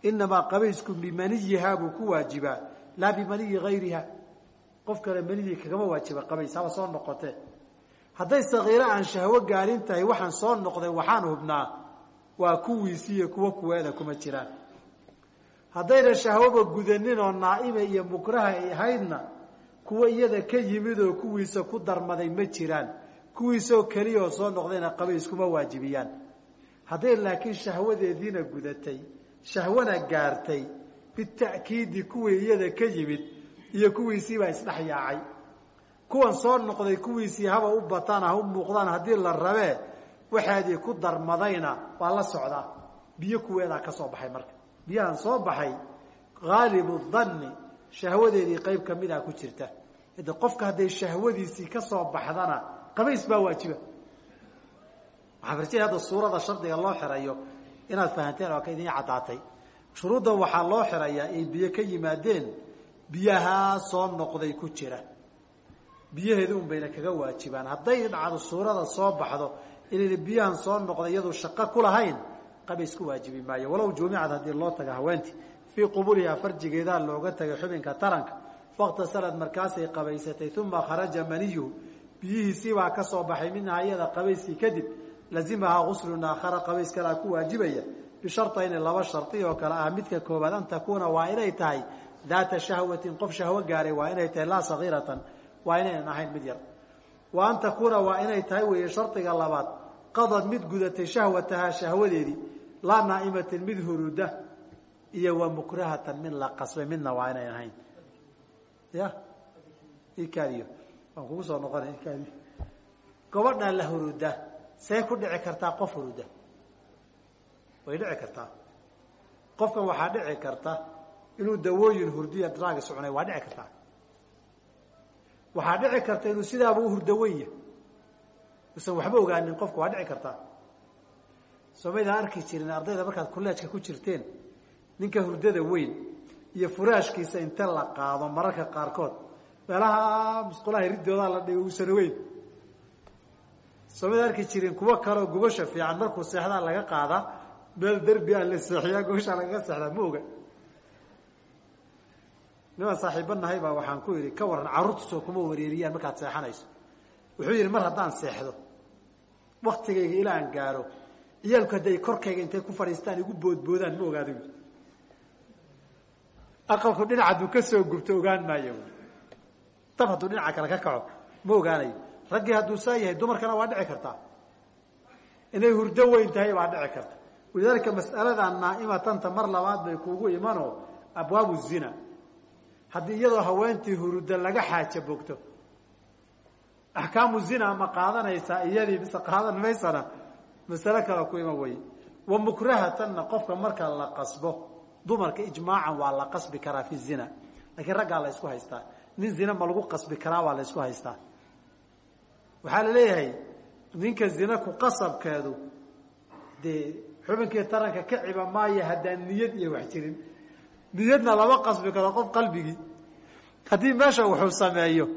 Inamaa qabaysku bimaniyihaa buu ku waajibaa laa bimaniyi hayriha qof kale manidii kagama waajiba qabays haba soo noqotee hadday sakiiro aan shahwo gaarin tahay waxaan soo noqday waxaan hubnaa waa kuwiisi iyo kuwo kuweeda kuma jiraan haddayna shahwaba gudanin oo naa'ima iyo mukraha ay ahaydna kuwo iyada ka yimid oo kuwiisa ku darmaday ma jiraan. Kuwiisoo keliya oo soo noqdayna qabays kuma waajibiyaan. Hadday laakiin shahwadeediina gudatay shahwana gaartay bita'kiidi kuwii iyada ka yimid iyo kuwiisiibaa isdhex yaacay kuwan soo noqday kuwiisii haba u bataan ha u muuqdaan haddii la rabee waxaadii ku darmadayna waa la socdaa. Biyo kuweedaa ka soo baxay marka. Biyahan soo baxay haalibu danni shahwadeedii qayb kamida ku jirta. De qofka hadday shahwadiisii ka soo baxdana qabays baa waajiba. Waxaa farjay hadda suurada shardiga loo xirayo inaad fahanteen oo ka idin caddaatay. Shuruuddan waxaa loo xirayaa ay biyo ka yimaadeen biyahaa soo noqday ku jira biyaheedu un bayna kaga waajibaan. Hadday dhacdo suurada soo baxdo inayna biyahan soo noqday iyadu shaqo ku lahayn qabays ku waajibi maayo. Walow juumicad haddii loo taga haweentii fii qubulihaa farjigeedaa looga tagay xubinka taranka. Fakhtasalad markaasay qabaysatay uma kharaja maniyuhu biyihiisiibaa ka soo baxay minhaa iyada qabayskii kadib lazimahaa guslun aakhara qabays kalaa ku waajibaya. Bishartayni laba shardi oo kale ah midka koobaad an takuuna waa inay tahay daata shahwatin qof shahwo gaaray waa inay tahay laa sagiiratan waa inaynan ahayn mid yar. Wa an takuuna waa inay tahay weeye shardiga labaad qadad mid gudatay shahwatahaa shahwadeedii laa naa'imatin mid huruda iyo wa mukrahatan mid la qasbay midna waa inayn ahayn. Ya? Ikaadiyo waan kugu soo noqona ikaadiyo gobadha la huruda see ku dhici kartaa qof huruda way dhici kartaa. Qofkan waxaa dhici karta inuu dawooyin hurdiya draagis cunay waa dhici kartaa waxaa dhici karta inuu sidaaba u hurdawenya usan waxba ogaanin qofku waa dhici kartaa. Soomaydaan arki jirin ardayda markaad kuleejka ku jirteen ninka hurdada weyn iyo furaashkiisa inta la qaado mararka qaarkood meelaha musqulaha riddoodaa la dhigo uusan weyn. Soomaydaan arki jirin kuwo kaleoo gogosha fiican markuu seexdaa laga qaadaa meel derbi aan la seexiyaa gogoshaa lagaga seexdaa ma oga nimaan saaxiiba baa waxaan ku yidhi ka waran carruurtusoo kuma wareeriyaan markaad seexanayso. Wuxuu yidhi mar haddaan seexdo waktigayga ilaa gaaro ciyaalku hadday korkayga intay ku fadhiistaan igu boodboodaan ma ogaado aqalku dhinac hadduu ka soo gubto ogaan maayo dab hadduu dhinaca kale ka kaco ma ogaanayo. Raggii hadduu saa yahay dumarkana waa dhici kartaa. Inay hurdo weyn tahay baa dhici karta. Walidaalika mas'aladan naa'imatanta mar labaad bay kuugu imanoo abwaabu zina haddii iyadoo haweentii huruda laga xaaja bogto axkaamu zina ma qaadanaysaa iyadii mise qaadan maysana? Masale kale ku iman weye wa mukrahatanna qofka marka la qasbo dumarka ijmaacan waa la qasbi karaa fi zina. Laakiin raggaa la ysku haystaa. Nin zina ma lagu qasbi karaa waa la ysku haystaa. Waxaa la leeyahay ninka zina ku qasabkeedu dee xubinkii taranka ka ciba maayo haddaan niyad iyo wax jirin niyadna lama qasbi karo qof qalbigii haddii meesha wuxuu sameeyo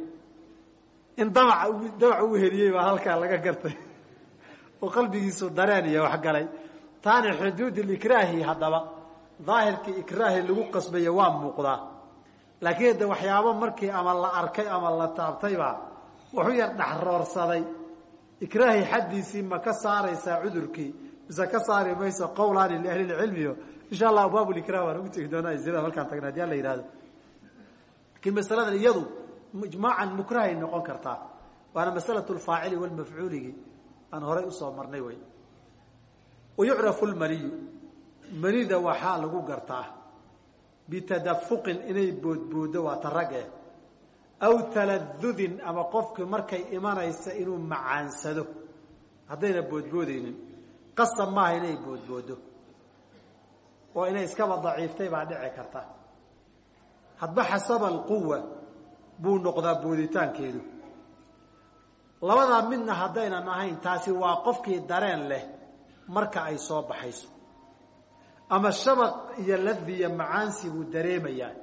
in damac damac u heliyey baa halkaa laga gartay. Oo qalbigiisu dareen iyo waxgalay taani xuduud ikraahi haddaba daahirkii ikraahi lagu qasbayo waa muuqdaa. Laakiin de waxyaabo markii ama la arkay ama la taabtaybaa wuxuu yar dhexroorsaday ikraahi xaddiisii ma ka saaraysaa cudurkii mise ka saari mayso qowlaani liahlilcilmiyo insha allah abwaab likrah waan ugu tegi doonaa zinada markaan tagna haddii alla yihahdo laakiin masaladan iyadu ijmaacan mukrahay noqon kartaa. Waana masalatu lfaacili walmafcuuligi aan horay u soo marnay wey wayucrafu lmaniyu manida waxaa lagu gartaa. Bitadafuqin inay boodboodo waa ta rag eh. Aw taladudin ama qofki markay imanaysa inuu macaansado. Haddayna boodboodeynin qasab maaha inay boodboodo oo inay iskaba daciiftay baa dhici karta. Hadba xasaba alquwa buu noqdaa booditaankeedu labadaa midna haddaynan ahayn taasi waa qofkii dareen leh marka ay soo baxayso. Ama shabaq iyo ladiya macaansi buu dareemayaa.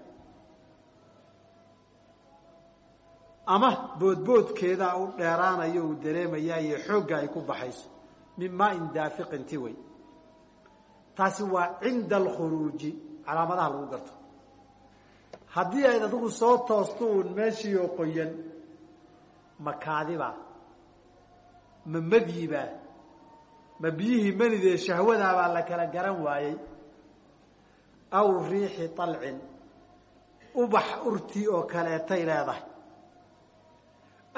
Ama boodboodkeedaa u dheeraanayo uu dareemayaa iyo xoogga ay ku baxayso. Min maain daafiqinti wey taasi waa cinda alkhuruuji calaamadaha lagu garto. Haddii ayd adigu soo toosto uun meeshii oo qoyan ma kaadibaa ma madyiba ma biyihii manidee shahwadaabaa la kala garan waayey aw riixi alcin ubax urtii oo kaleetay leedahay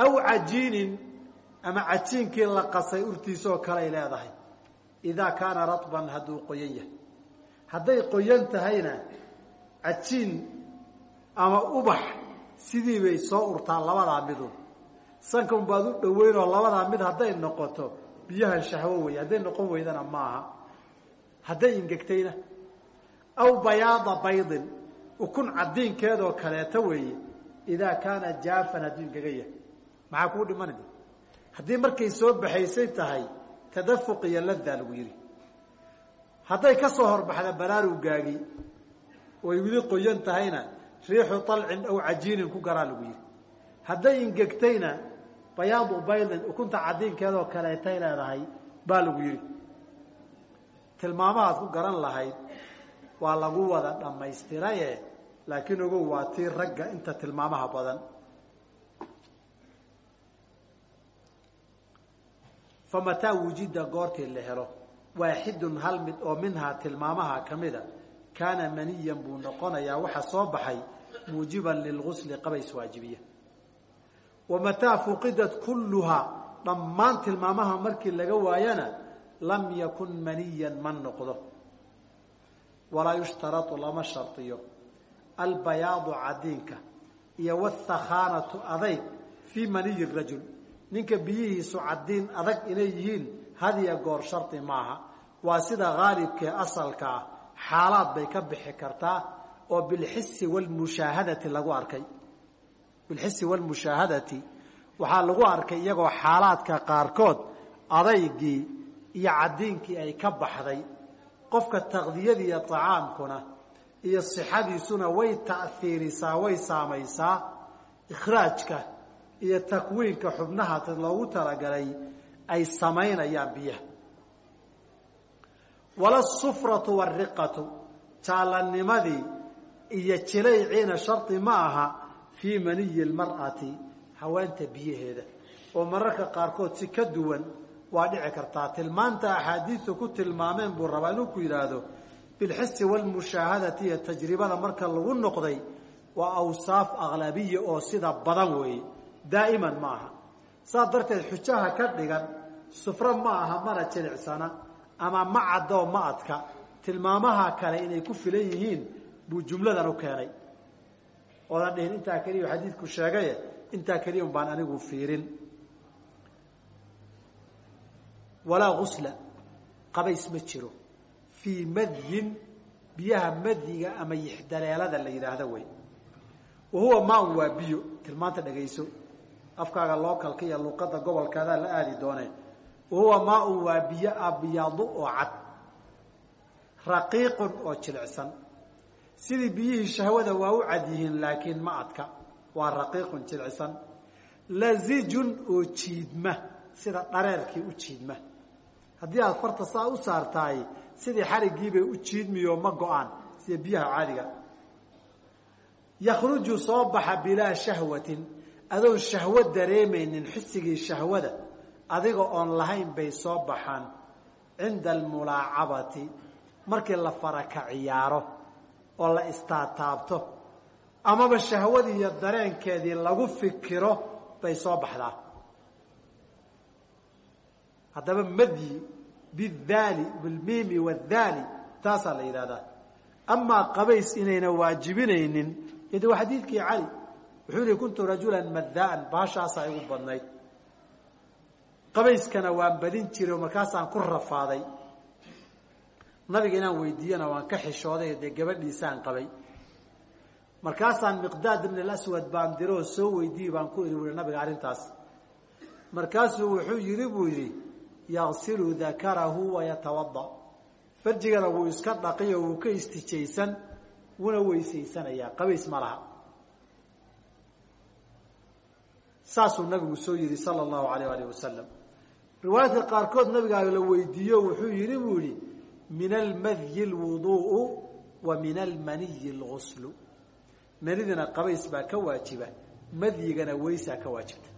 aw cajiinin ama cajiinkii la qasay urtiisoo kaley leedahay idaa kaana raban hadduu qoyan yahay hadday qoyan tahayna cajiin ama ubax sidii bay soo urtaa labadaa midun sankan baad u dhoweynoo labadaa mid hadday noqoto biyahan shahwo wey hadday noqon weydana maaha hadday ingegtayna aw bayaada baydin ukun cadiinkeedoo kaleeto weeye idaa kaana jaafan hadduu ingaga yahay maxaa kuu dhimanaya haddii markay soo baxaysay tahay tadafuq iyo ladaa lagu yidhi. Hadday ka soo horbaxda baraarugaagi oy weli qoyan tahayna riixu alcin aw cajiinin ku garaa lagu yidhi. Hadday ingegtayna bayaadu baydin ukunta cadiinkeedoo kaleetay leedahay baa lagu yidhi. Tilmaamahaad ku garan lahayd waa lagu wada dhammaystiraye laakiin ogow waa tii ragga inta tilmaamaha badan famataa wujida goortii la helo waaxidun hal mid oo minhaa tilmaamaha ka mida kaana maniyan buu noqonayaa waxa soo baxay muujiban lilgusli qabays waajibiya. Wamataa fuqidat kulluhaa dhammaan tilmaamaha markii laga waayana lam yakun maniyan ma noqdo. Walaa yushtarau lama shardiyo albayaadu cadiinka iyo wاthakhaanatu adayg fii maniyi rajul ninka biyihiisu cadiin adag inay yihiin hadiya goor shardi maaha. Waa sida haalibkee asalka ah xaalaad bay ka bixi kartaa oo bilxisi wlmushaahadati lagu arkay. Bilxisi wlmushaahadati waxaa lagu arkay iyagoo xaalaadka qaarkood adaygii iyo cadiinkii ay ka baxday. Qofka taqdiyadii iyo acaamkuna iyo sixadiisuna way ta'hiirisaa way saamaysaa. Ikhraajka iyo takwiinka xubnaha loogu talagalay ay samaynayaan biyaha. Wala sufratu wariqatu jaalanimadii iyo jilayciina shardi ma aha fii maniyi lmar'ati haweenta biyaheeda. Oo mararka qaarkood si ka duwan waa dhici kartaa. Tilmaanta axaadiistu ku tilmaameen buu rabaa inuu ku yidhaahdo bilxisi walmushaahadati iyo tajribada marka lagu noqday waa awsaaf aqlabiya oo sida badan weeye daa'iman ma aha saas darteed xujaha ka dhigan sufro ma aha mana jilicsana ama ma caddoo ma adka tilmaamaha kale inay ku filan yihiin buu jumladan u keenay oodan dhihin intaa keliya xadiidku sheegaye intaa keliya un baan anigu fiirin walaa gusla qabays ma jiro fii madyin biyaha madyiga ama yixdaleelada la yidhaahdo wey wa huwa maan waa biyo tilmaanta dhagayso afkaaga lookalka iyo luqadda gobolkaadaa la aadi doonee wa huwa maaun waa biyo abyadu oo cad. Raqiiqun oo jilicsan. Sidii biyihii shahwada waa u cad yihiin laakiin ma adka. Waa raqiiqun jilicsan. Lazijun oo jiidma. Sida dhareerkii u jiidma. Haddii aad farta saa u saartahay sidii xarigiibay u jiidmiyo ma go'aan. Sida biyaha caadiga. Yakhruju soo baxa bilaa shahwatin adoon shahwo dareemaynin xisigii shahwada adiga oon lahayn bay soo baxaan cinda almulaacabati. Markii la faraka ciyaaro oo la istaataabto amaba shahwadii iyo dareenkeedii lagu fikiro bay soo baxdaa. Haddaba madyi bidaali bilmiimi wadaali taasaa la yidhahdaa amaa qabays inayna waajibinaynin. Ide waa xadiidkii cali wuxuu yihi kuntu rajulan madaan baashaasaa igu badnayd qabayskana waan badin jiray oo markaasaan ku rafaaday. Nabiga inaan weydiiyana waan ka xishooday dee gabadhiisaan qabay. Markaasaan miqdaad ibn alaswad baan diroo soo weydiiyey baan ku iri ui nabiga arrintaas. Markaasuu wuxuu yidhi buu yidhi yagsilu dakarahu wayatawada farjigana wuu iska dhaqiyo wuu ka istijaysan wuna weysaysanayaa qabays ma laha saasuu nabigu soo yihi sala allahu alayh alih wasalam. Riwaayadka qaarkood nabigaa la weydiiyo wuxuu yihi buu yihi min almadyi lwuduءu wa min almaniyi lguslu manidina qabays baa ka waajiba madyigana weysaa ka waajibta.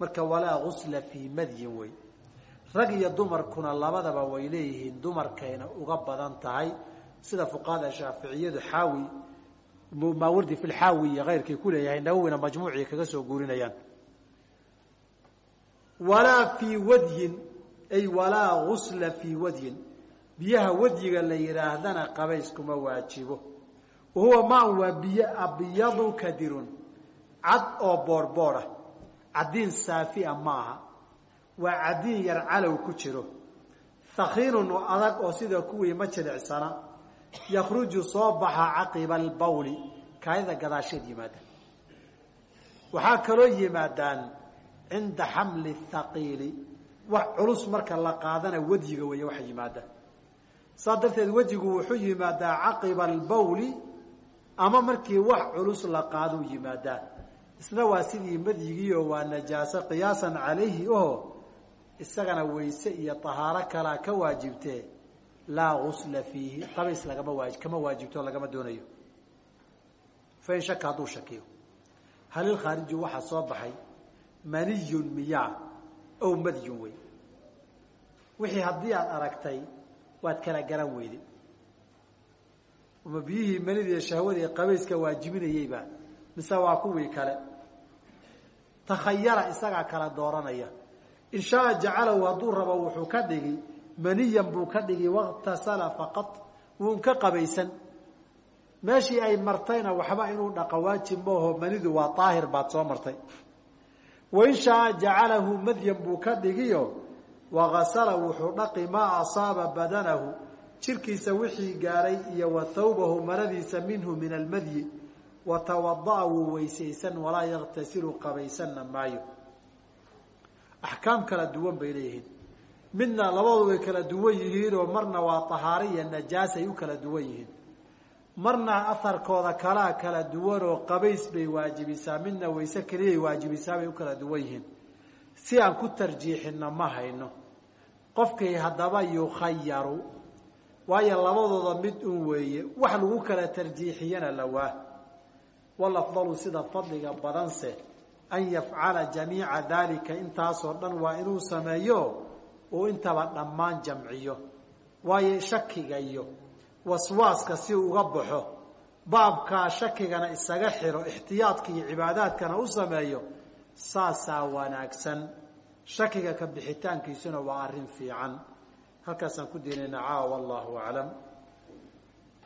Marka walaa gusla fii madyin wey. Rag iyo dumarkuna labadaba way leeyihiin dumarkayna uga badan tahay. Sida fuqahada shaaficiyadu xaawi maawardi fi lxaawi iyo ku leeyahay nawowina majmuucii kaga soo guurinayaan. Walaa fii wadyin ay walaa gusla fii wadyin. Biyaha wadyiga la yidhaahdana qabays kuma waajibo. Wahuwa maan waa biyo abyadu kadirun. Cad oo boorhboorah caddiin saafia maaha waa caddiin yar calow ku jiro. Hakiinun adag oo sida kuwii ma jilicsana yakhruju soo baxa caqiba albawli kaadida gadaasheed yimaada waxaa kaloo yimaadaan cinda xamli thaqiili wax culus marka la qaadana wedyiga weeye waxa yimaada saa darteed wejigu wuxuu yimaadaa caqiba albawli ama markii wax culus la qaaduu yimaadaa. Isna waa sidii madyigiioo waa najaaso qiyaasan calayhi oho isagana wayse iyo tahaaro kalaa ka waajibtee laa gusla fiihi qabays lagama waa kama waajibto lagama doonayo. Fain shaka hadduu shakiyo. Halilkhaariju waxaa soo baxay maniyun miyaa ow madyun wey. Wixii haddii aada aragtay waad kala garan weyde. Ama biyihii manidii shahwadii qabayska waajibinayeyba mise waa kuwii kale? Takhayara isagaa kala dooranaya. In shaaa jacalahu hadduu rabo wuxuu ka dhigi maniyan buu ka dhigi waktasala faqad wuun ka qabaysan. Meeshii ay martayna waxba inuu dhaqa waajib maaho manidu waa daahir baad soo martay. Wain shaaa jacalahu madyan buu ka dhigiyo wagasala wuxuu dhaqi maa asaaba badanahu jirkiisa wixii gaaray iyo wa thawbahu maradiisa minhu min almadyi wa tawada'a wuu weysaysan walaa yaktasilu qabaysanna maayo. Axkaam kala duwan bay leeyihiin midna labadu way kala duwan yihiinoo marna waa tahaaro iyo najaasay u kala duwan yihiin. Marna aharkooda kalaa kala duwanoo qabays bay waajibisaa midna wayse keliyay waajibisaa bay u kala duwan yihiin. Si aan ku tarjiixinna ma hayno. Qofkii haddaba yukhayaru waayo labadooda mid un weeye wax lagu kala tarjiixiyana lawaa walafdalu sida fadliga badanse an yafcala jamiica daalika intaasoo dhan waa inuu sameeyo uu intaba dhammaan jamciyo waayo shakiga iyo waswaaska si uga baxo baabkaa shakigana isaga xiro ixtiyaadka iyo cibaadaadkana u sameeyo saasaa wanaagsan. Shakiga ka bixitaankiisuna waa arrin fiican. Halkaasaan ku diinayna caawa wallahu aclam